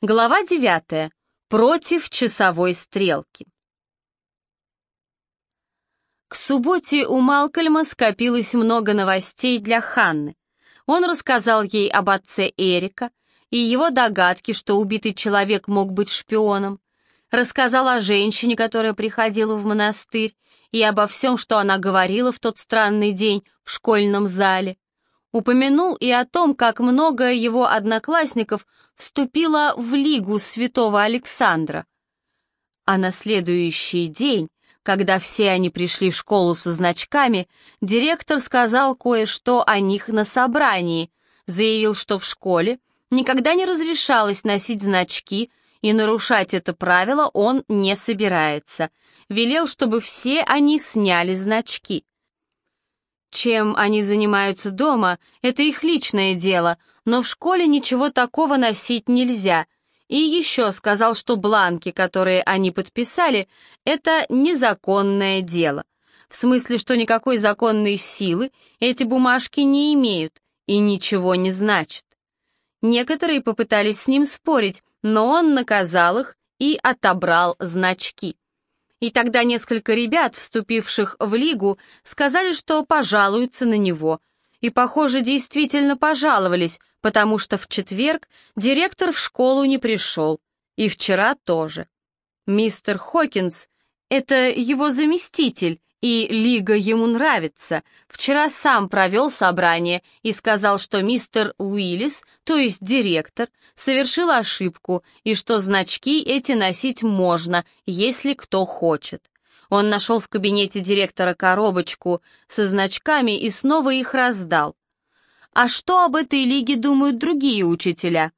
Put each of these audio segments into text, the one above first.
Глава 9. Против часовой стрелки. К субботе у Малкольма скопилось много новостей для Ханны. Он рассказал ей об отце Эрика и его догадке, что убитый человек мог быть шпионом, рассказал о женщине, которая приходила в монастырь, и обо всем, что она говорила в тот странный день в школьном зале. Упомянул и о том, как много его одноклассников вступило в Лигу святого Александра. А на следующий день, когда все они пришли в школу со значками, директор сказал кое-что о них на собрании, заявил, что в школе никогда не разрешалось носить значки, и нарушать это правило он не собирается. Велел, чтобы все они сняли значки. Чем они занимаются дома, это их личное дело, но в школе ничего такого носить нельзя. И еще сказал, что бланки, которые они подписали, это незаконное дело. В смысле, что никакой законной силы эти бумажки не имеют и ничего не значат. Некоторые попытались с ним спорить, но он наказал их и отобрал значки. И тогда несколько ребят, вступивших в лигу, сказали, что пожалуются на него. И, похоже, действительно пожаловались, потому что в четверг директор в школу не пришел. И вчера тоже. Мистер Хокинс — это его заместитель, и Лига ему нравится. Вчера сам провел собрание и сказал, что мистер Уиллис, то есть директор, совершил ошибку и что значки эти носить можно, если кто хочет. Он нашел в кабинете директора коробочку со значками и снова их раздал. А что об этой лиге думают другие учителя?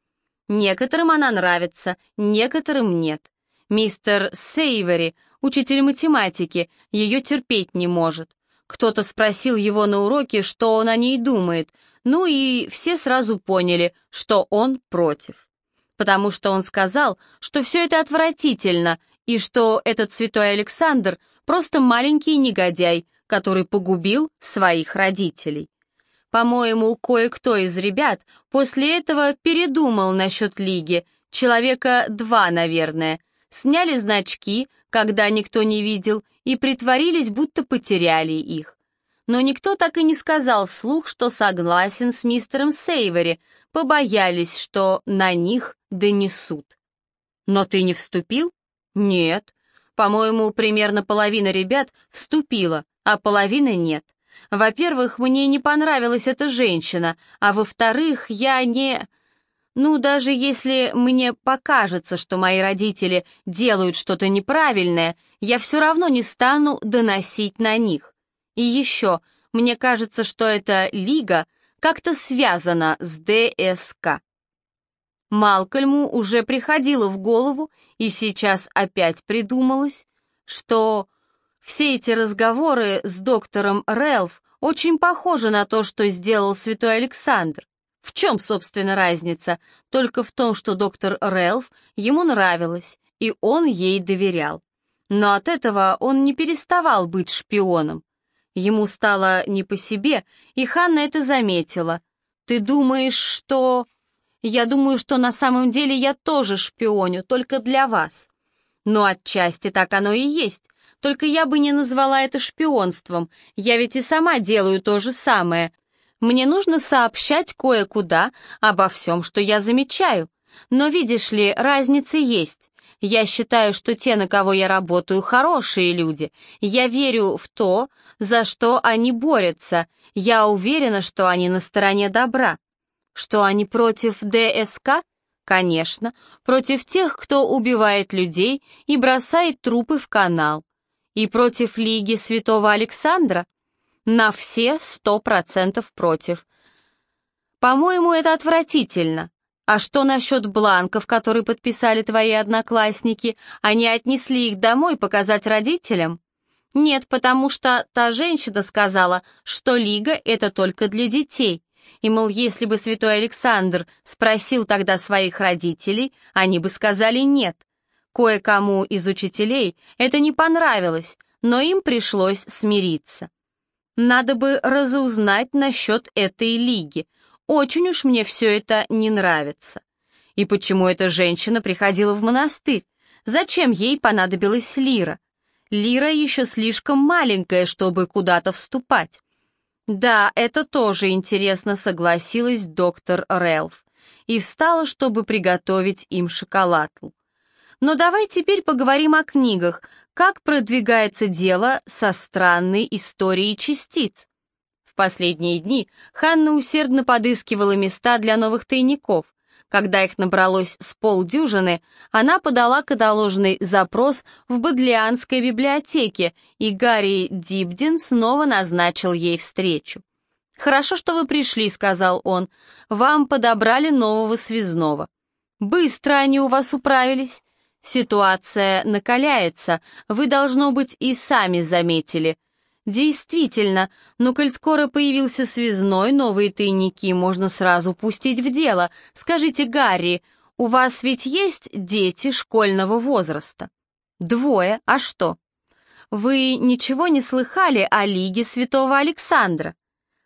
Некоторым она нравится, некоторым нет. Мистер Сейвери — Учитель математики ее терпеть не может. Кто-то спросил его на уроке, что он о ней думает, ну и все сразу поняли, что он против. Потому что он сказал, что все это отвратительно, и что этот святой Александр просто маленький негодяй, который погубил своих родителей. По-моему, кое-кто из ребят после этого передумал насчет лиги, человека два, наверное, сняли значки, когда никто не видел, и притворились, будто потеряли их. Но никто так и не сказал вслух, что согласен с мистером Сейвери, побоялись, что на них донесут. «Но ты не вступил?» «Нет. По-моему, примерно половина ребят вступила, а половина нет. Во-первых, мне не понравилась эта женщина, а во-вторых, я не...» Ну, даже если мне покажется, что мои родители делают что-то неправильное, я все равно не стану доносить на них. И еще, мне кажется, что эта лига как-то связана с ДСК. Малкольму уже приходило в голову, и сейчас опять придумалось, что все эти разговоры с доктором Рэлф очень похожи на то, что сделал святой Александр. В чем, собственно, разница? Только в том, что доктор Рэлф ему нравилась, и он ей доверял. Но от этого он не переставал быть шпионом. Ему стало не по себе, и Ханна это заметила. «Ты думаешь, что...» «Я думаю, что на самом деле я тоже шпионю, только для вас». «Ну, отчасти так оно и есть. Только я бы не назвала это шпионством. Я ведь и сама делаю то же самое. Мне нужно сообщать кое-куда обо всем, что я замечаю. Но видишь ли, разница есть. Я считаю, что те, на кого я работаю, хорошие люди. Я верю в то, за что они борются. Я уверена, что они на стороне добра. Что они против ДСК? Конечно, против тех, кто убивает людей и бросает трупы в канал. И против Лиги Святого Александра? На все сто процентов против. По-моему, это отвратительно. А что насчет бланков, которые подписали твои одноклассники? Они отнесли их домой показать родителям? Нет, потому что та женщина сказала, что лига — это только для детей. И, мол, если бы святой Александр спросил тогда своих родителей, они бы сказали нет. Кое-кому из учителей это не понравилось, но им пришлось смириться. Надо бы разузнать насчет этой лиги. Очень уж мне все это не нравится. И почему эта женщина приходила в монастырь? Зачем ей понадобилась лира? Лира еще слишком маленькая, чтобы куда-то вступать. Да, это тоже интересно, согласилась доктор Рэлф и встала, чтобы приготовить им шоколад. Но давай теперь поговорим о книгах. Как продвигается дело со странной историей частиц? В последние дни Ханна усердно подыскивала места для новых тайников. Когда их набралось с полдюжины, она подала каталожный запрос в Бодлианской библиотеке, и Гарри Дибдин снова назначил ей встречу. «Хорошо, что вы пришли», — сказал он. «Вам подобрали нового связного». «Быстро они у вас управились». «Ситуация накаляется, вы, должно быть, и сами заметили». «Действительно, но коль скоро появился связной, новые тайники можно сразу пустить в дело. Скажите, Гарри, у вас ведь есть дети школьного возраста?» «Двое, а что?» «Вы ничего не слыхали о Лиге Святого Александра?»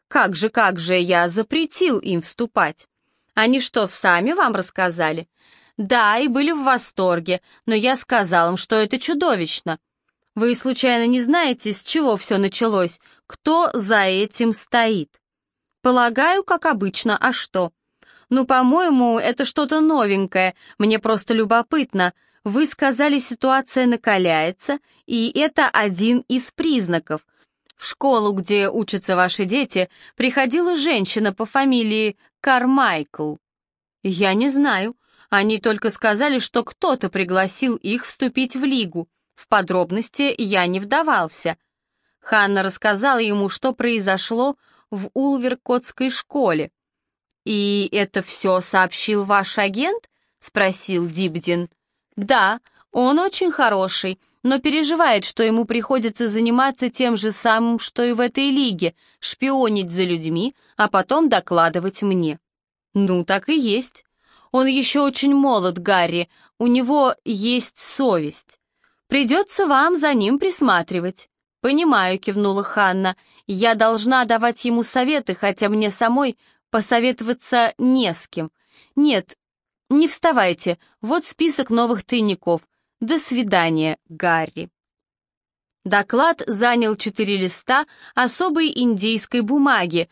Как же, как же, я запретил им вступать. Они что, сами вам рассказали? Да, и были в восторге, но я сказал им, что это чудовищно. Вы случайно не знаете, с чего все началось? Кто за этим стоит? Полагаю, как обычно, а что? Ну, по-моему, это что-то новенькое, мне просто любопытно. Вы сказали, ситуация накаляется, и это один из признаков. В школу, где учатся ваши дети, приходила женщина по фамилии Кармайкл. Я не знаю. Они только сказали, что кто-то пригласил их вступить в лигу. В подробности я не вдавался. Ханна рассказала ему, что произошло в Улверкотской школе. «И это все сообщил ваш агент?» — спросил Дибдин. «Да, он очень хороший, но переживает, что ему приходится заниматься тем же самым, что и в этой лиге, шпионить за людьми, а потом докладывать мне. Ну, так и есть. Он еще очень молод, Гарри, у него есть совесть. Придется вам за ним присматривать. «Понимаю», — кивнула Ханна, — «я должна давать ему советы, хотя мне самой посоветоваться не с кем. Нет, не вставайте, вот список новых тайников. До свидания, Гарри. Доклад занял четыре листа особой индийской бумаги,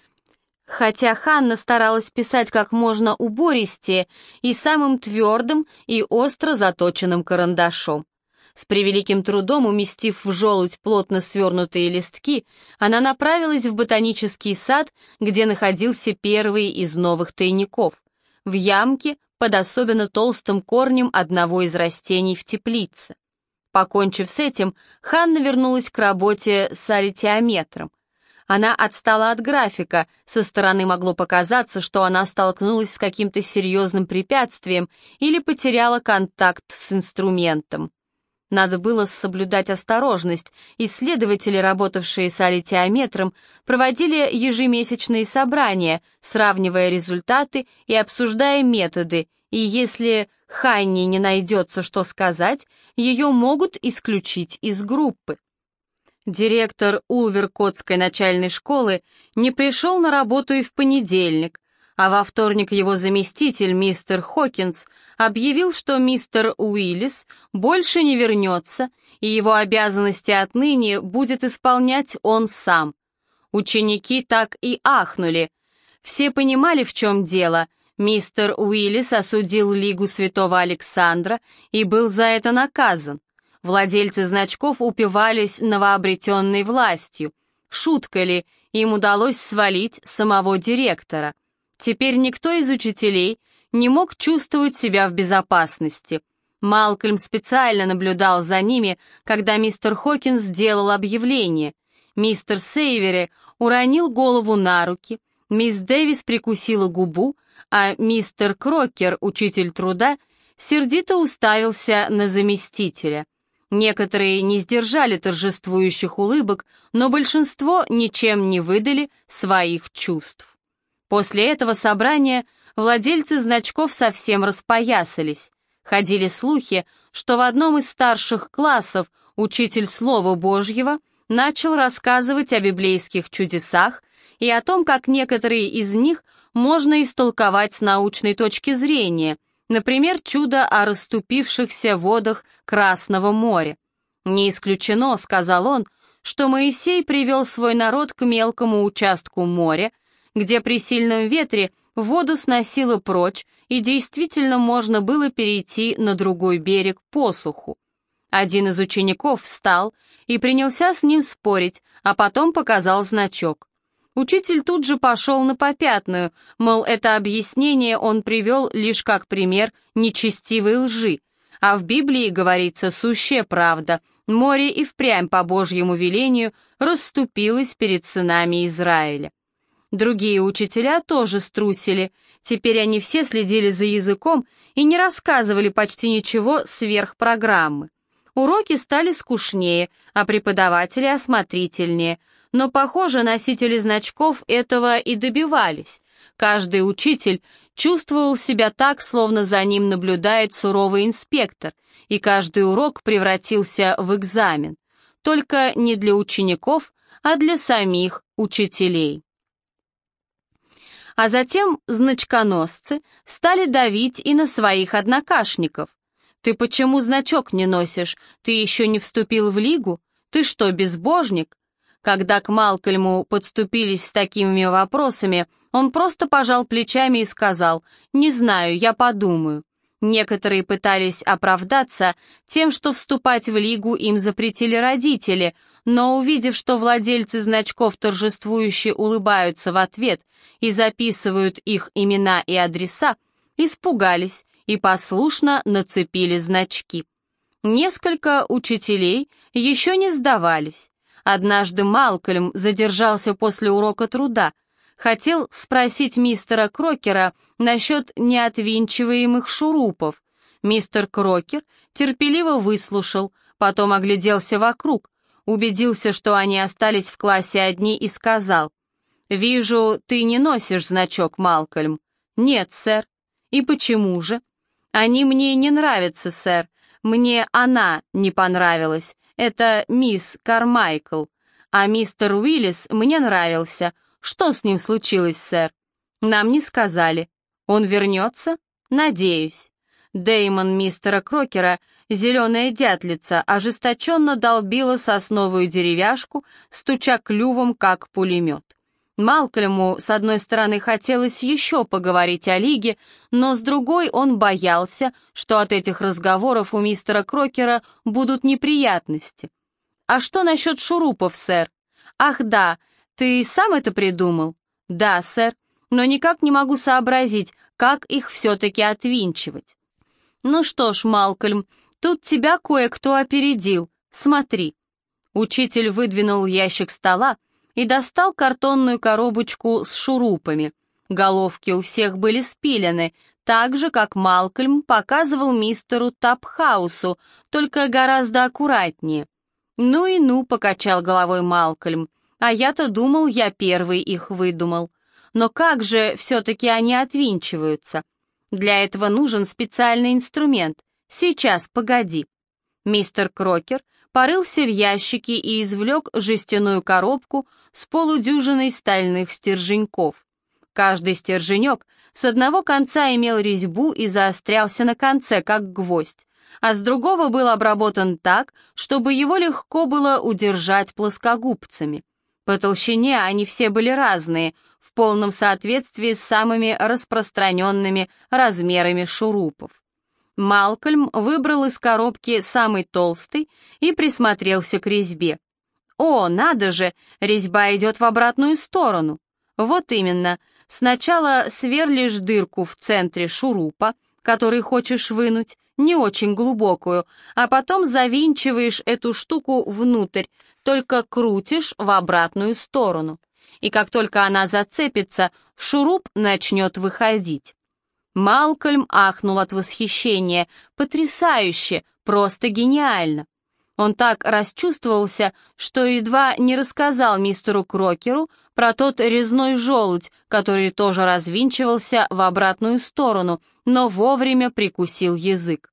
хотя Ханна старалась писать как можно убористее и самым твердым и остро заточенным карандашом. С превеликим трудом уместив в желудь плотно свернутые листки, она направилась в ботанический сад, где находился первый из новых тайников. В ямке под особенно толстым корнем одного из растений в теплице. Покончив с этим, Ханна вернулась к работе с аритиометром. Она отстала от графика, со стороны могло показаться, что она столкнулась с каким-то серьезным препятствием или потеряла контакт с инструментом. Надо было соблюдать осторожность. Исследователи, работавшие с алитиометром, проводили ежемесячные собрания, сравнивая результаты и обсуждая методы, и если Ханни не найдется, что сказать, ее могут исключить из группы. Директор Улверкотской начальной школы не пришел на работу и в понедельник, а во вторник его заместитель, мистер Хокинс, объявил, что мистер Уиллис больше не вернется, и его обязанности отныне будет исполнять он сам. Ученики так и ахнули. Все понимали, в чем дело. Мистер Уиллис осудил Лигу Святого Александра и был за это наказан. Владельцы значков упивались новообретенной властью. Шутка ли, им удалось свалить самого директора. Теперь никто из учителей не мог чувствовать себя в безопасности. Малкольм специально наблюдал за ними, когда мистер Хокинс сделал объявление. Мистер Сейвери уронил голову на руки, мисс Дэвис прикусила губу, а мистер Крокер, учитель труда, сердито уставился на заместителя. Некоторые не сдержали торжествующих улыбок, но большинство ничем не выдали своих чувств. После этого собрания владельцы значков совсем распоясались. Ходили слухи, что в одном из старших классов учитель Слова Божьего начал рассказывать о библейских чудесах и о том, как некоторые из них можно истолковать с научной точки зрения, Например, чудо о расступившихся водах Красного моря. «Не исключено», — сказал он, — что Моисей привел свой народ к мелкому участку моря, где при сильном ветре воду сносило прочь, и действительно можно было перейти на другой берег по суху. Один из учеников встал и принялся с ним спорить, а потом показал значок. Учитель тут же пошел на попятную, мол, это объяснение он привел лишь как пример нечестивой лжи, а в Библии говорится сущая правда, море и впрямь по Божьему велению расступилось перед сынами Израиля. Другие учителя тоже струсили, теперь они все следили за языком и не рассказывали почти ничего сверх программы. Уроки стали скучнее, а преподаватели осмотрительнее, но, похоже, носители значков этого и добивались. Каждый учитель чувствовал себя так, словно за ним наблюдает суровый инспектор, и каждый урок превратился в экзамен. Только не для учеников, а для самих учителей. А затем значконосцы стали давить и на своих однокашников. «Ты почему значок не носишь? Ты еще не вступил в лигу? Ты что, безбожник?» Когда к Малкольму подступились с такими вопросами, он просто пожал плечами и сказал «Не знаю, я подумаю». Некоторые пытались оправдаться тем, что вступать в лигу им запретили родители, но увидев, что владельцы значков торжествующе улыбаются в ответ и записывают их имена и адреса, испугались и послушно нацепили значки. Несколько учителей еще не сдавались. Однажды Малкольм задержался после урока труда, хотел спросить мистера Крокера насчет неотвинчиваемых шурупов. Мистер Крокер терпеливо выслушал, потом огляделся вокруг, убедился, что они остались в классе одни и сказал, «Вижу, ты не носишь значок, Малкольм». «Нет, сэр». «И почему же?» «Они мне не нравятся, сэр. Мне она не понравилась. Это мисс Кармайкл. А мистер Уиллис мне нравился. Что с ним случилось, сэр?» «Нам не сказали. Он вернется?» «Надеюсь». Деймон мистера Крокера, зеленая дятлица, ожесточенно долбила сосновую деревяшку, стуча клювом, как пулемет. Малкольму, с одной стороны, хотелось еще поговорить о Лиге, но с другой он боялся, что от этих разговоров у мистера Крокера будут неприятности. «А что насчет шурупов, сэр?» «Ах да, ты сам это придумал?» «Да, сэр, но никак не могу сообразить, как их все-таки отвинчивать». «Ну что ж, Малкольм, тут тебя кое-кто опередил. Смотри». Учитель выдвинул ящик стола, и достал картонную коробочку с шурупами. Головки у всех были спилены, так же, как Малкольм показывал мистеру Тапхаусу, только гораздо аккуратнее. «Ну и ну», — покачал головой Малкольм, «а я-то думал, я первый их выдумал. Но как же все-таки они отвинчиваются? Для этого нужен специальный инструмент. Сейчас, погоди». Мистер Крокер порылся в ящике и извлек жестяную коробку с полудюжиной стальных стерженьков. Каждый стерженек с одного конца имел резьбу и заострялся на конце, как гвоздь, а с другого был обработан так, чтобы его легко было удержать плоскогубцами. По толщине они все были разные, в полном соответствии с самыми распространенными размерами шурупов. Малкольм выбрал из коробки самый толстый и присмотрелся к резьбе. «О, надо же, резьба идет в обратную сторону». «Вот именно. Сначала сверлишь дырку в центре шурупа, который хочешь вынуть, не очень глубокую, а потом завинчиваешь эту штуку внутрь, только крутишь в обратную сторону. И как только она зацепится, шуруп начнет выходить. Малкольм ахнул от восхищения. «Потрясающе! Просто гениально!» Он так расчувствовался, что едва не рассказал мистеру Крокеру про тот резной желудь, который тоже развинчивался в обратную сторону, но вовремя прикусил язык.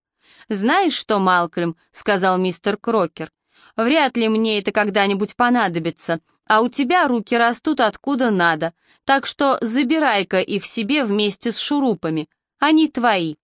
«Знаешь что, Малкольм?» — сказал мистер Крокер. «Вряд ли мне это когда-нибудь понадобится, а у тебя руки растут откуда надо, так что забирай-ка их себе вместе с шурупами. Они твои.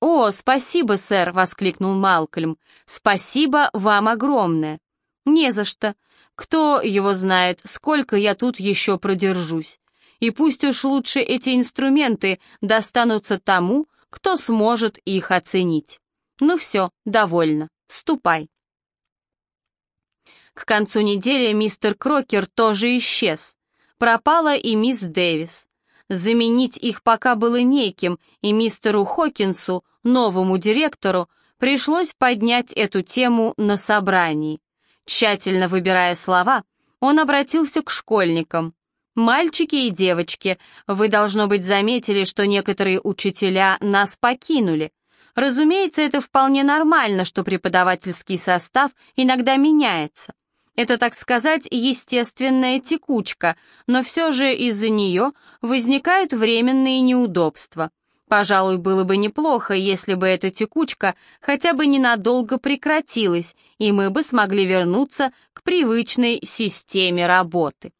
«О, спасибо, сэр!» — воскликнул Малкольм. «Спасибо вам огромное!» «Не за что. Кто его знает, сколько я тут еще продержусь. И пусть уж лучше эти инструменты достанутся тому, кто сможет их оценить. Ну все, довольно. Ступай». К концу недели мистер Крокер тоже исчез. Пропала и мисс Дэвис. Заменить их пока было неким, и мистеру Хокинсу, новому директору, пришлось поднять эту тему на собрании. Тщательно выбирая слова, он обратился к школьникам. «Мальчики и девочки, вы, должно быть, заметили, что некоторые учителя нас покинули. Разумеется, это вполне нормально, что преподавательский состав иногда меняется. Это, так сказать, естественная текучка, но все же из-за нее возникают временные неудобства. Пожалуй, было бы неплохо, если бы эта текучка хотя бы ненадолго прекратилась, и мы бы смогли вернуться к привычной системе работы.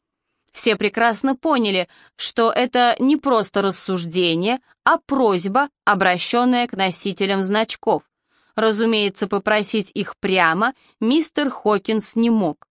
Все прекрасно поняли, что это не просто рассуждение, а просьба, обращенная к носителям значков. Разумеется, попросить их прямо мистер Хокинс не мог.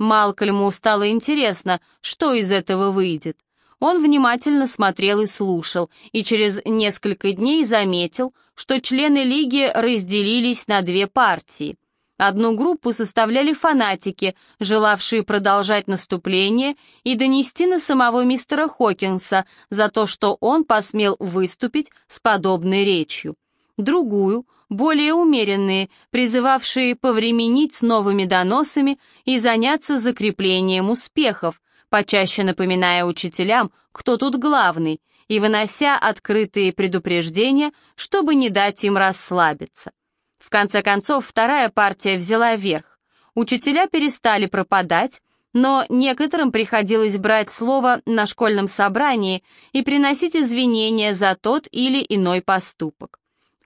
Малкольму стало интересно, что из этого выйдет. Он внимательно смотрел и слушал, и через несколько дней заметил, что члены лиги разделились на две партии. Одну группу составляли фанатики, желавшие продолжать наступление и донести на самого мистера Хокинса за то, что он посмел выступить с подобной речью другую, более умеренные, призывавшие повременить с новыми доносами и заняться закреплением успехов, почаще напоминая учителям, кто тут главный, и вынося открытые предупреждения, чтобы не дать им расслабиться. В конце концов, вторая партия взяла верх. Учителя перестали пропадать, но некоторым приходилось брать слово на школьном собрании и приносить извинения за тот или иной поступок.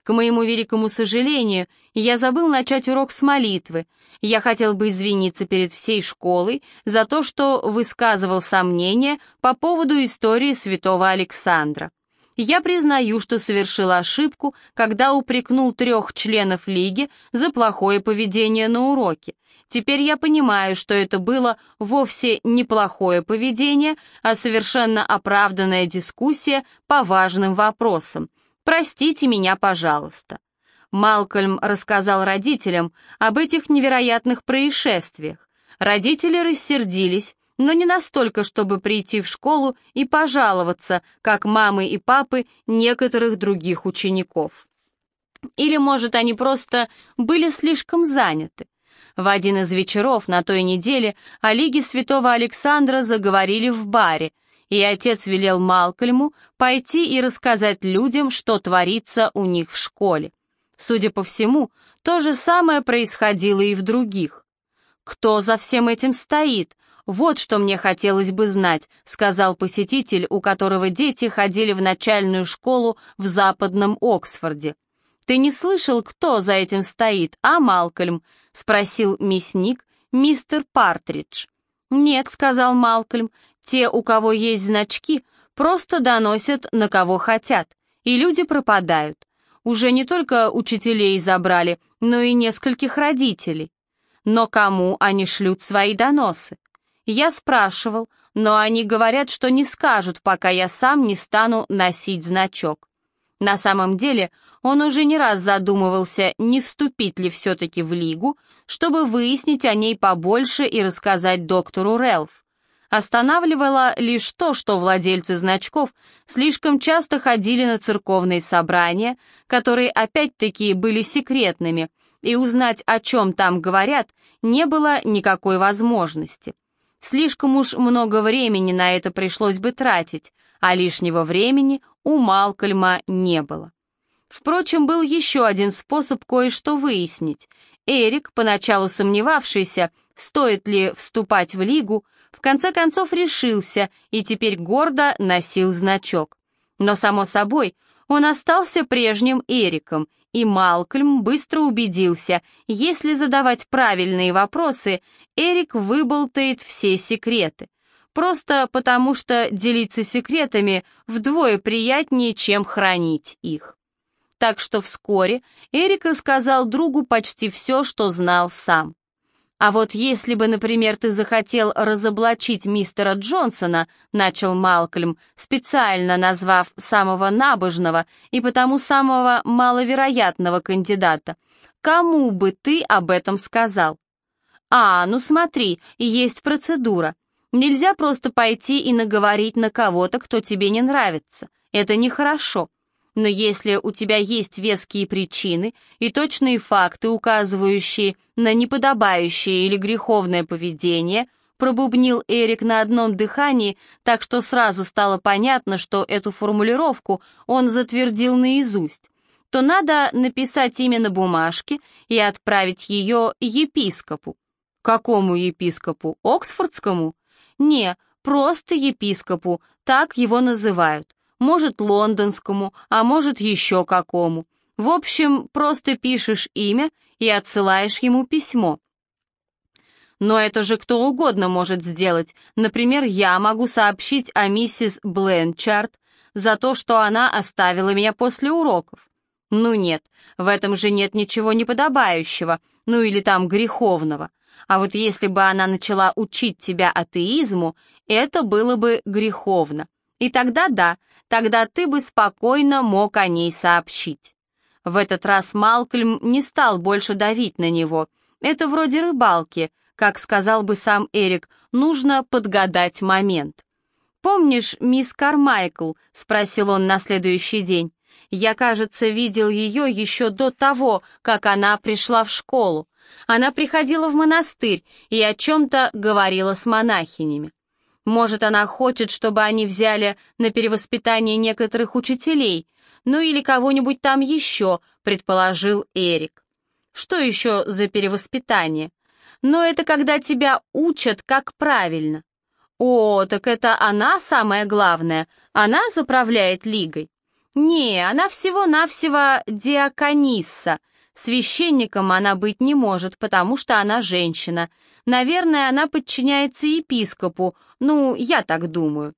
К моему великому сожалению, я забыл начать урок с молитвы. Я хотел бы извиниться перед всей школой за то, что высказывал сомнения по поводу истории святого Александра. Я признаю, что совершил ошибку, когда упрекнул трех членов лиги за плохое поведение на уроке. Теперь я понимаю, что это было вовсе не плохое поведение, а совершенно оправданная дискуссия по важным вопросам. Простите меня, пожалуйста». Малкольм рассказал родителям об этих невероятных происшествиях. Родители рассердились, но не настолько, чтобы прийти в школу и пожаловаться, как мамы и папы некоторых других учеников. Или, может, они просто были слишком заняты. В один из вечеров на той неделе о Лиге Святого Александра заговорили в баре, и отец велел Малкольму пойти и рассказать людям, что творится у них в школе. Судя по всему, то же самое происходило и в других. «Кто за всем этим стоит? Вот что мне хотелось бы знать», сказал посетитель, у которого дети ходили в начальную школу в западном Оксфорде. «Ты не слышал, кто за этим стоит, а, Малкольм?» — спросил мясник, мистер Партридж. «Нет», — сказал Малкольм, те, у кого есть значки, просто доносят на кого хотят, и люди пропадают. Уже не только учителей забрали, но и нескольких родителей. Но кому они шлют свои доносы? Я спрашивал, но они говорят, что не скажут, пока я сам не стану носить значок. На самом деле он уже не раз задумывался, не вступить ли все-таки в Лигу, чтобы выяснить о ней побольше и рассказать доктору Релф. Останавливало лишь то, что владельцы значков слишком часто ходили на церковные собрания, которые опять-таки были секретными, и узнать, о чем там говорят, не было никакой возможности. Слишком уж много времени на это пришлось бы тратить, а лишнего времени у Малкольма не было. Впрочем, был еще один способ кое-что выяснить. Эрик, поначалу сомневавшийся, стоит ли вступать в лигу, в конце концов решился и теперь гордо носил значок. Но, само собой, он остался прежним Эриком, и Малкольм быстро убедился, если задавать правильные вопросы, Эрик выболтает все секреты. Просто потому, что делиться секретами вдвое приятнее, чем хранить их. Так что вскоре Эрик рассказал другу почти все, что знал сам. «А вот если бы, например, ты захотел разоблачить мистера Джонсона», — начал Малкольм, специально назвав самого набожного и потому самого маловероятного кандидата, кому бы ты об этом сказал? «А, ну смотри, есть процедура. Нельзя просто пойти и наговорить на кого-то, кто тебе не нравится. Это нехорошо. Но если у тебя есть веские причины и точные факты, указывающие на неподобающее или греховное поведение, пробубнил Эрик на одном дыхании, так что сразу стало понятно, что эту формулировку он затвердил наизусть, то надо написать имя на бумажке и отправить ее епископу. Какому епископу? Оксфордскому? Не, просто епископу, так его называют может, лондонскому, а может, еще какому. В общем, просто пишешь имя и отсылаешь ему письмо. Но это же кто угодно может сделать. Например, я могу сообщить о миссис Бленчард за то, что она оставила меня после уроков. Ну нет, в этом же нет ничего неподобающего, ну или там греховного. А вот если бы она начала учить тебя атеизму, это было бы греховно. И тогда да, тогда ты бы спокойно мог о ней сообщить. В этот раз Малкольм не стал больше давить на него. Это вроде рыбалки, как сказал бы сам Эрик, нужно подгадать момент. «Помнишь, мисс Кармайкл?» — спросил он на следующий день. «Я, кажется, видел ее еще до того, как она пришла в школу. Она приходила в монастырь и о чем-то говорила с монахинями. Может, она хочет, чтобы они взяли на перевоспитание некоторых учителей, ну или кого-нибудь там еще, предположил Эрик. Что еще за перевоспитание? Но это когда тебя учат, как правильно. О, так это она самое главное, она заправляет лигой. Не, она всего-навсего диаконисса, Священником она быть не может, потому что она женщина. Наверное, она подчиняется епископу, ну, я так думаю.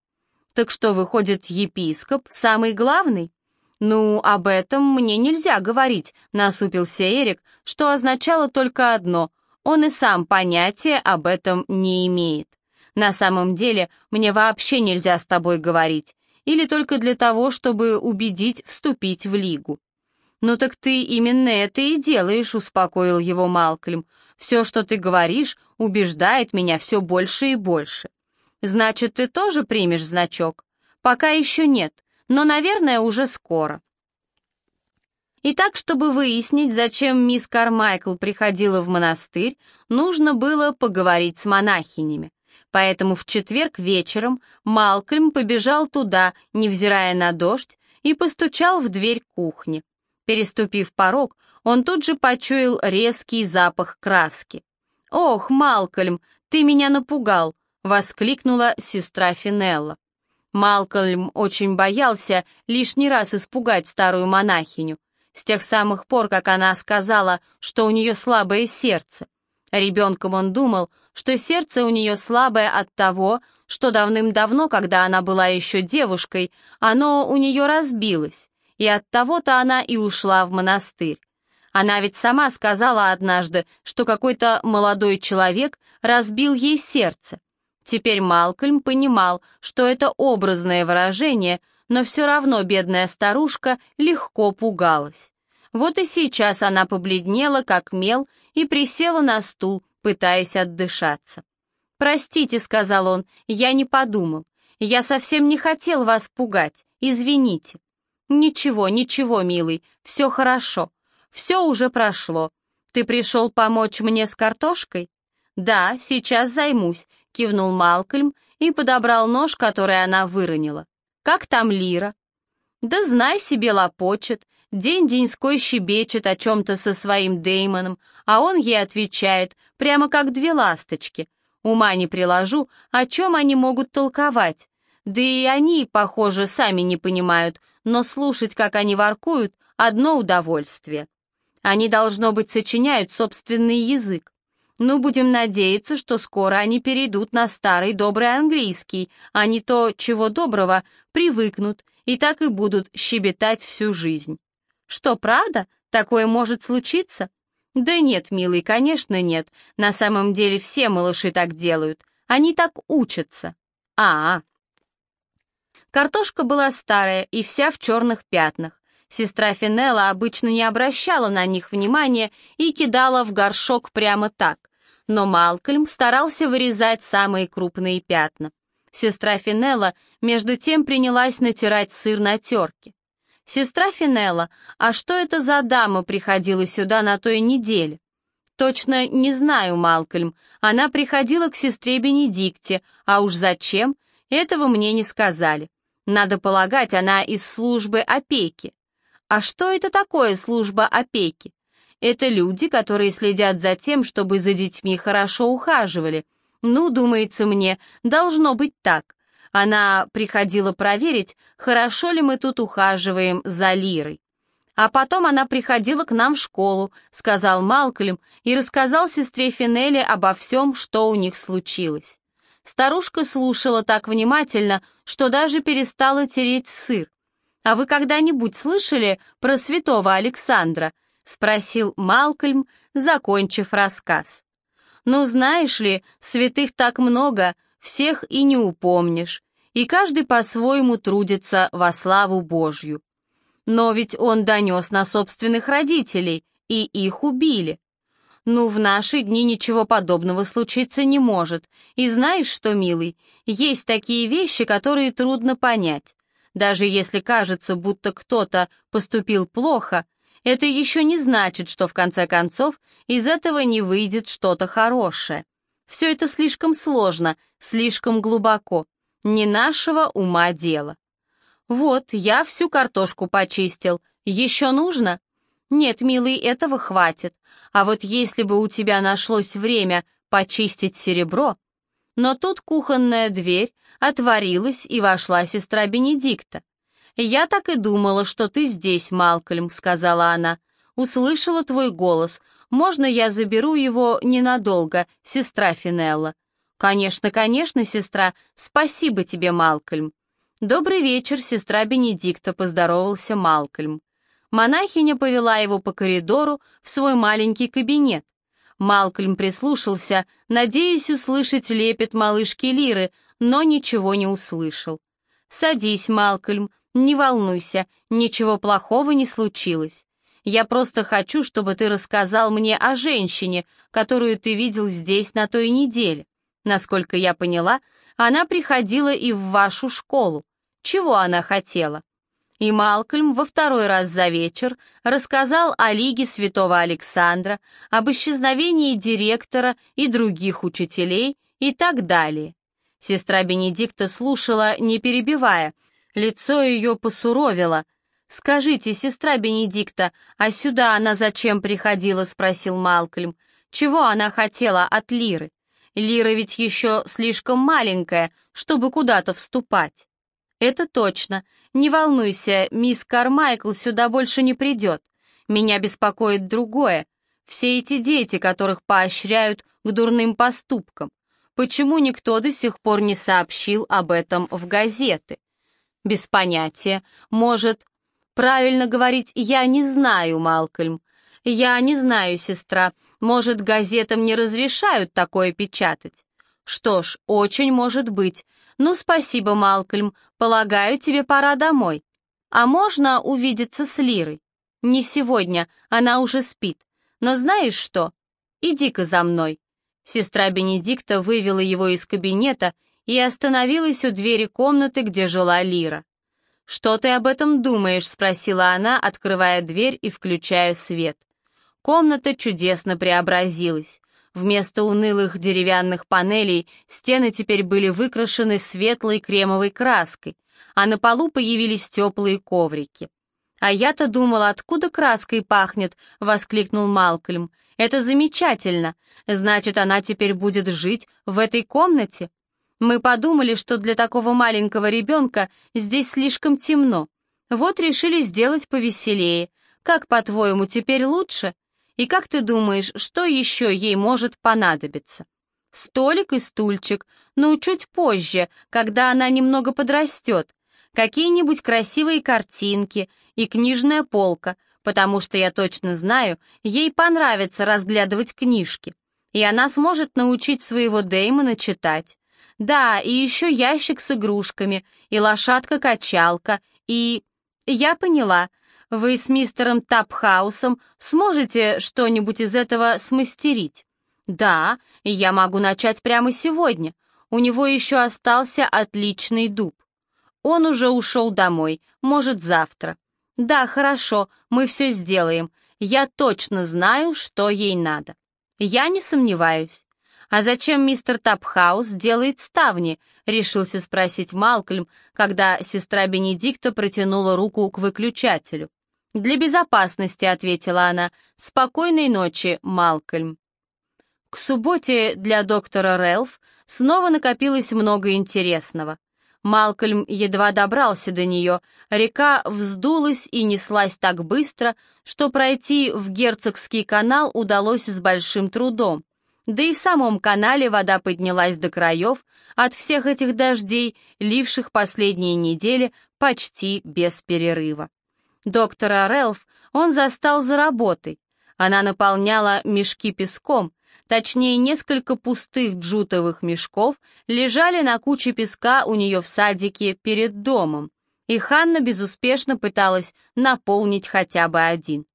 Так что, выходит, епископ самый главный? Ну, об этом мне нельзя говорить, насупился Эрик, что означало только одно — он и сам понятия об этом не имеет. На самом деле, мне вообще нельзя с тобой говорить, или только для того, чтобы убедить вступить в лигу. «Ну так ты именно это и делаешь», — успокоил его Малкольм. «Все, что ты говоришь, убеждает меня все больше и больше». «Значит, ты тоже примешь значок?» «Пока еще нет, но, наверное, уже скоро». И так, чтобы выяснить, зачем мисс Кармайкл приходила в монастырь, нужно было поговорить с монахинями. Поэтому в четверг вечером Малкольм побежал туда, невзирая на дождь, и постучал в дверь кухни. Переступив порог, он тут же почуял резкий запах краски. «Ох, Малкольм, ты меня напугал!» — воскликнула сестра Финелла. Малкольм очень боялся лишний раз испугать старую монахиню, с тех самых пор, как она сказала, что у нее слабое сердце. Ребенком он думал, что сердце у нее слабое от того, что давным-давно, когда она была еще девушкой, оно у нее разбилось, и от того-то она и ушла в монастырь. Она ведь сама сказала однажды, что какой-то молодой человек разбил ей сердце. Теперь Малкольм понимал, что это образное выражение, но все равно бедная старушка легко пугалась. Вот и сейчас она побледнела, как мел, и присела на стул, пытаясь отдышаться. «Простите», — сказал он, — «я не подумал. Я совсем не хотел вас пугать. Извините». «Ничего, ничего, милый, все хорошо. Все уже прошло. Ты пришел помочь мне с картошкой?» «Да, сейчас займусь», — кивнул Малкольм и подобрал нож, который она выронила. «Как там Лира?» «Да знай себе лопочет, день-деньской щебечет о чем-то со своим Деймоном, а он ей отвечает, прямо как две ласточки. Ума не приложу, о чем они могут толковать. Да и они, похоже, сами не понимают, но слушать, как они воркуют, одно удовольствие. Они, должно быть, сочиняют собственный язык. Ну, будем надеяться, что скоро они перейдут на старый добрый английский, а не то, чего доброго, привыкнут и так и будут щебетать всю жизнь. Что, правда? Такое может случиться? Да нет, милый, конечно нет. На самом деле все малыши так делают. Они так учатся. А, -а. Картошка была старая и вся в черных пятнах. Сестра Финелла обычно не обращала на них внимания и кидала в горшок прямо так. Но Малкольм старался вырезать самые крупные пятна. Сестра Финелла между тем принялась натирать сыр на терке. «Сестра Финелла, а что это за дама приходила сюда на той неделе?» «Точно не знаю, Малкольм. Она приходила к сестре Бенедикте, а уж зачем, этого мне не сказали. Надо полагать, она из службы опеки. А что это такое служба опеки? Это люди, которые следят за тем, чтобы за детьми хорошо ухаживали. Ну, думается мне, должно быть так. Она приходила проверить, хорошо ли мы тут ухаживаем за Лирой. А потом она приходила к нам в школу, сказал Малкольм и рассказал сестре Финелли обо всем, что у них случилось. Старушка слушала так внимательно, что даже перестала тереть сыр. «А вы когда-нибудь слышали про святого Александра?» — спросил Малкольм, закончив рассказ. «Ну, знаешь ли, святых так много, всех и не упомнишь и каждый по-своему трудится во славу Божью. Но ведь он донес на собственных родителей, и их убили. Ну, в наши дни ничего подобного случиться не может. И знаешь что, милый, есть такие вещи, которые трудно понять. Даже если кажется, будто кто-то поступил плохо, это еще не значит, что в конце концов из этого не выйдет что-то хорошее. Все это слишком сложно, слишком глубоко. Не нашего ума дело. Вот, я всю картошку почистил. Еще нужно? Нет, милый, этого хватит. А вот если бы у тебя нашлось время почистить серебро... Но тут кухонная дверь отворилась, и вошла сестра Бенедикта. «Я так и думала, что ты здесь, Малкольм», — сказала она. «Услышала твой голос. Можно я заберу его ненадолго, сестра Финелла?» «Конечно, конечно, сестра. Спасибо тебе, Малкольм». «Добрый вечер, сестра Бенедикта», — поздоровался Малкольм. Монахиня повела его по коридору в свой маленький кабинет. Малкольм прислушался, надеясь услышать лепет малышки Лиры, но ничего не услышал. «Садись, Малкольм, не волнуйся, ничего плохого не случилось. Я просто хочу, чтобы ты рассказал мне о женщине, которую ты видел здесь на той неделе. Насколько я поняла, она приходила и в вашу школу. Чего она хотела? И Малкольм во второй раз за вечер рассказал о Лиге Святого Александра, об исчезновении директора и других учителей и так далее. Сестра Бенедикта слушала, не перебивая. Лицо ее посуровило. «Скажите, сестра Бенедикта, а сюда она зачем приходила?» — спросил Малкольм. «Чего она хотела от Лиры?» Лира ведь еще слишком маленькая, чтобы куда-то вступать. Это точно. Не волнуйся, мисс Кармайкл сюда больше не придет. Меня беспокоит другое. Все эти дети, которых поощряют к дурным поступкам. Почему никто до сих пор не сообщил об этом в газеты? Без понятия. Может, правильно говорить «я не знаю», Малкольм. «Я не знаю, сестра. Может, газетам не разрешают такое печатать?» «Что ж, очень может быть. Ну, спасибо, Малкольм. Полагаю, тебе пора домой. А можно увидеться с Лирой?» «Не сегодня, она уже спит. Но знаешь что? Иди-ка за мной». Сестра Бенедикта вывела его из кабинета и остановилась у двери комнаты, где жила Лира. «Что ты об этом думаешь?» — спросила она, открывая дверь и включая свет. Комната чудесно преобразилась. Вместо унылых деревянных панелей стены теперь были выкрашены светлой кремовой краской, а на полу появились теплые коврики. «А я-то думала, откуда краской пахнет?» — воскликнул Малкольм. «Это замечательно. Значит, она теперь будет жить в этой комнате?» Мы подумали, что для такого маленького ребенка здесь слишком темно. Вот решили сделать повеселее. Как, по-твоему, теперь лучше?» И как ты думаешь, что еще ей может понадобиться? Столик и стульчик, но чуть позже, когда она немного подрастет. Какие-нибудь красивые картинки и книжная полка, потому что я точно знаю, ей понравится разглядывать книжки, и она сможет научить своего Дэймона читать. Да, и еще ящик с игрушками, и лошадка-качалка, и... Я поняла, вы с мистером Тапхаусом сможете что-нибудь из этого смастерить? Да, я могу начать прямо сегодня. У него еще остался отличный дуб. Он уже ушел домой, может, завтра. Да, хорошо, мы все сделаем. Я точно знаю, что ей надо. Я не сомневаюсь. «А зачем мистер Тапхаус делает ставни?» — решился спросить Малкольм, когда сестра Бенедикта протянула руку к выключателю. «Для безопасности», — ответила она. «Спокойной ночи, Малкольм». К субботе для доктора Рэлф снова накопилось много интересного. Малкольм едва добрался до нее, река вздулась и неслась так быстро, что пройти в Герцогский канал удалось с большим трудом. Да и в самом канале вода поднялась до краев от всех этих дождей, ливших последние недели почти без перерыва. Доктора Рэлф он застал за работой. Она наполняла мешки песком, точнее несколько пустых джутовых мешков лежали на куче песка у нее в садике перед домом, и Ханна безуспешно пыталась наполнить хотя бы один.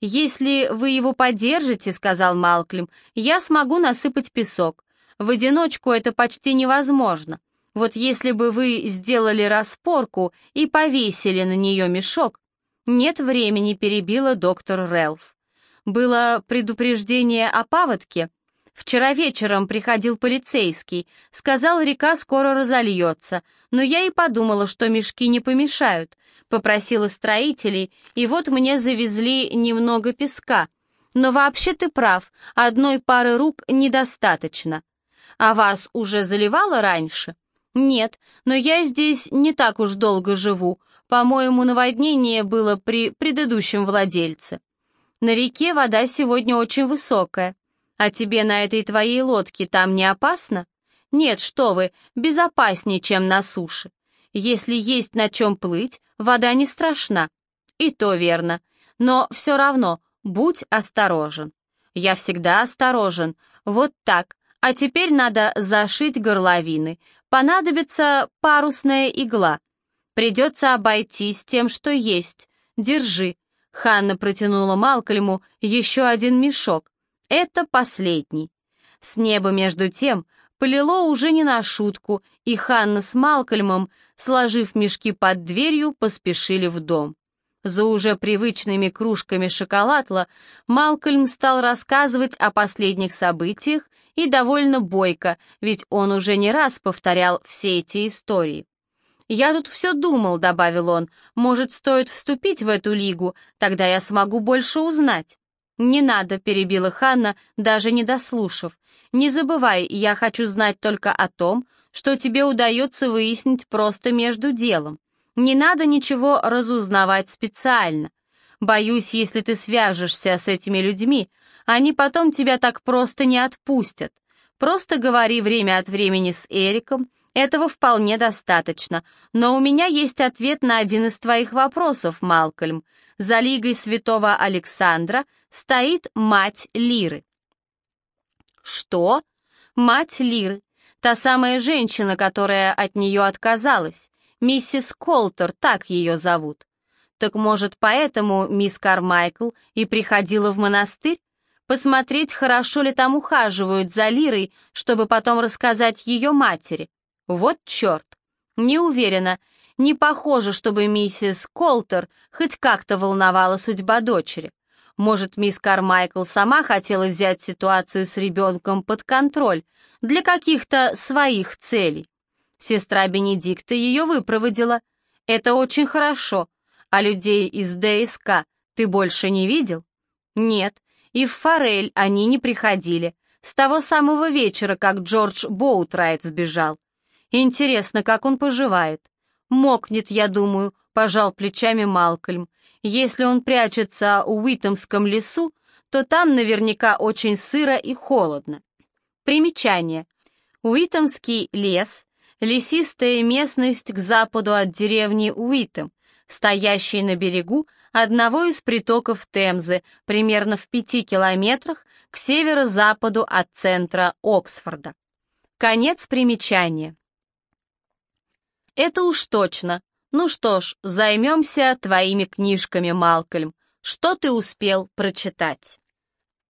«Если вы его поддержите, — сказал Малклим, — я смогу насыпать песок. В одиночку это почти невозможно. Вот если бы вы сделали распорку и повесили на нее мешок...» «Нет времени», — перебила доктор Рэлф. «Было предупреждение о паводке?» Вчера вечером приходил полицейский, сказал, река скоро разольется, но я и подумала, что мешки не помешают. Попросила строителей, и вот мне завезли немного песка. Но вообще ты прав, одной пары рук недостаточно. А вас уже заливало раньше? Нет, но я здесь не так уж долго живу. По-моему, наводнение было при предыдущем владельце. На реке вода сегодня очень высокая. А тебе на этой твоей лодке там не опасно? Нет, что вы, безопаснее, чем на суше. Если есть на чем плыть, вода не страшна. И то верно. Но все равно, будь осторожен. Я всегда осторожен. Вот так. А теперь надо зашить горловины. Понадобится парусная игла. Придется обойтись тем, что есть. Держи. Ханна протянула Малкольму еще один мешок. Это последний. С неба, между тем, полило уже не на шутку, и Ханна с Малкольмом, сложив мешки под дверью, поспешили в дом. За уже привычными кружками шоколадла Малкольм стал рассказывать о последних событиях и довольно бойко, ведь он уже не раз повторял все эти истории. «Я тут все думал», — добавил он, — «может, стоит вступить в эту лигу, тогда я смогу больше узнать». «Не надо», — перебила Ханна, даже не дослушав. «Не забывай, я хочу знать только о том, что тебе удается выяснить просто между делом. Не надо ничего разузнавать специально. Боюсь, если ты свяжешься с этими людьми, они потом тебя так просто не отпустят. Просто говори время от времени с Эриком, этого вполне достаточно, но у меня есть ответ на один из твоих вопросов, Малкольм. За Лигой Святого Александра стоит мать Лиры. Что? Мать Лиры. Та самая женщина, которая от нее отказалась. Миссис Колтер, так ее зовут. Так может, поэтому мисс Кармайкл и приходила в монастырь? Посмотреть, хорошо ли там ухаживают за Лирой, чтобы потом рассказать ее матери. Вот черт! Не уверена, не похоже, чтобы миссис Колтер хоть как-то волновала судьба дочери. Может, мисс Кармайкл сама хотела взять ситуацию с ребенком под контроль для каких-то своих целей. Сестра Бенедикта ее выпроводила. Это очень хорошо. А людей из ДСК ты больше не видел? Нет, и в Форель они не приходили. С того самого вечера, как Джордж Боутрайт сбежал. Интересно, как он поживает. Мокнет, я думаю, пожал плечами Малкольм. Если он прячется в Уитомском лесу, то там наверняка очень сыро и холодно. Примечание. Уитомский лес — лесистая местность к западу от деревни Уитом, стоящей на берегу одного из притоков Темзы, примерно в пяти километрах к северо-западу от центра Оксфорда. Конец примечания. Это уж точно. Ну что ж, займемся твоими книжками, Малкольм. Что ты успел прочитать?